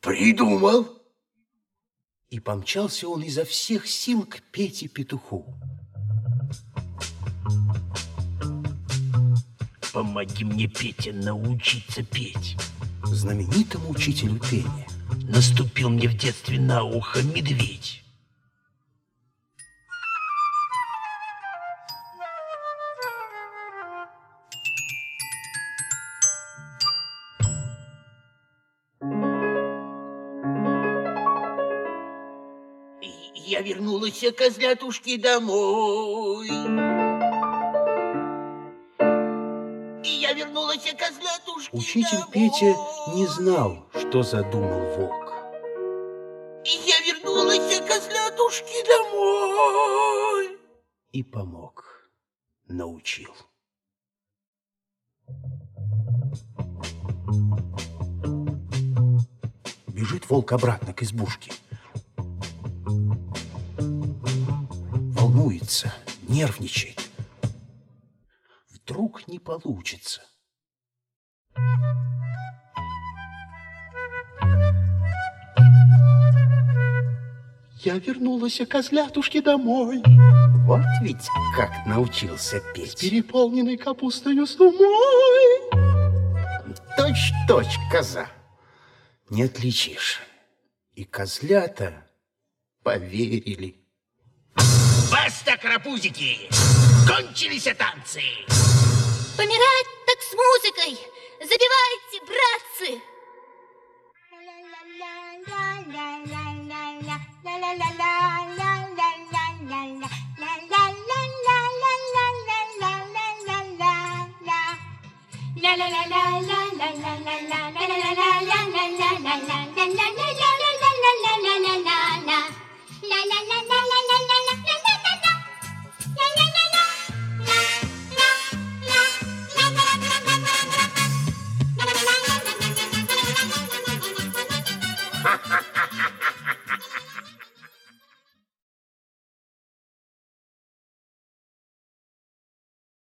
Придумал. И помчался он изо всех сил к Пете Петуху. Помоги мне, Петя, научиться петь. Знаменитому учителю пения. Наступил мне в детстве на ухо медведь. Я вернулась, козлятушки, домой. Я вернулась, козлятушки, Учитель домой. Петя не знал, что задумал волк. Я вернулась, козлятушки, домой. И помог, научил. Бежит волк обратно к избушке. Волнуется, нервничает. Вдруг не получится. Я вернулась, козлятушки, домой. Вот ведь как научился С петь. переполненной капустою сумой. Точь-точь, коза. Не отличишь. И козлята поверили. Баста, карапузики! Кончились танцы! Помирать так с музыкой! Забивайте, братцы!